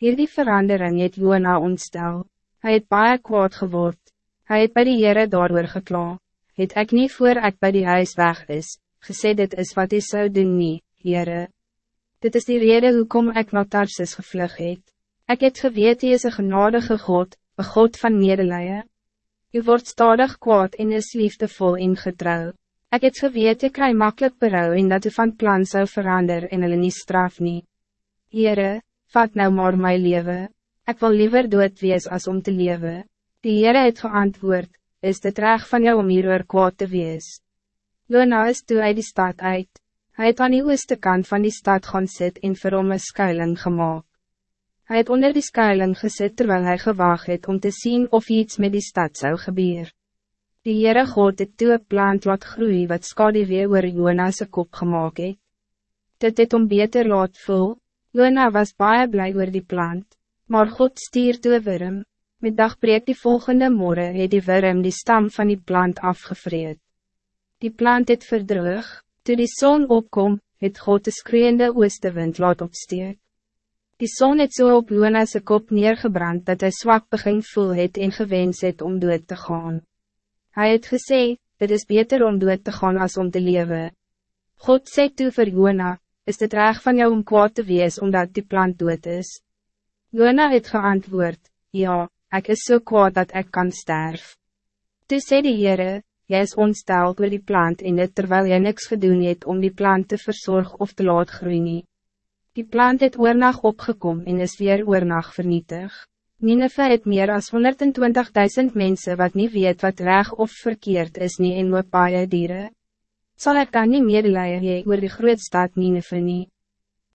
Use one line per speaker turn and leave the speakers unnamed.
Hierdie verandering het Jona ontstel. Hij het baie kwaad geword. Hij het bij die Heere daarover gekla. Het ek niet voor ek bij die huis weg is, gesê dit is wat ik zou doen nie, Heere. Dit is die rede hoekom ek na Tarsus gevlug het. Ek het geweet, hy is een genadige God, een God van medelije. U wordt stadig kwaad en is liefdevol en getrouw. Ek het geweet, jy kry makkelijk berouw en dat u van plan zou veranderen en hulle nie straf nie. Heere, vat nou maar my leven. Ik wil liever dood wees als om te leven. Die Heere het geantwoord, is dit reg van jou om hier kwaad te wees. Lona is toe uit die stad uit. Hij het aan die ooste kant van die stad gaan sit en vir hom een skuiling gemaakt. Hij het onder die skuiling gezet terwijl hij gewaag het om te zien of iets met die stad zou gebeuren. Die Heere God het toe een plant wat groei wat skade weer oor Jonas' kop gemaakt het. Dit het om beter laat voel, Jona was baie blij oor die plant. Maar God stier toe worm. Met dagbreek die volgende morgen het die worm die stam van die plant afgevreed. Die plant het verdrug, toe die zon opkom, het God de skreeuwende oostewind laat opsteek. Die zon het zo so op Jonas' kop neergebrand dat hij zwak begin voel het en gewens het om dood te gaan. Hij het gesê, dit is beter om dood te gaan als om te leven. God sê toe vir Jona, is dit reg van jou om kwaad te wees omdat die plant dood is. Jona het geantwoord, ja, ik is zo so kwaad dat ik kan sterf. Toe sê die Heere, jy is ontsteld oor die plant en dit terwijl jy niks gedoen het om die plant te verzorgen of te laat groeien. Die plant het oornag opgekom en is weer oornag vernietig. Nineve het meer as 120.000 mensen wat niet weet wat reg of verkeerd is nie en ook baie dieren. Zal ik dan niet medelijden hee oor die grootstad Nineve nie?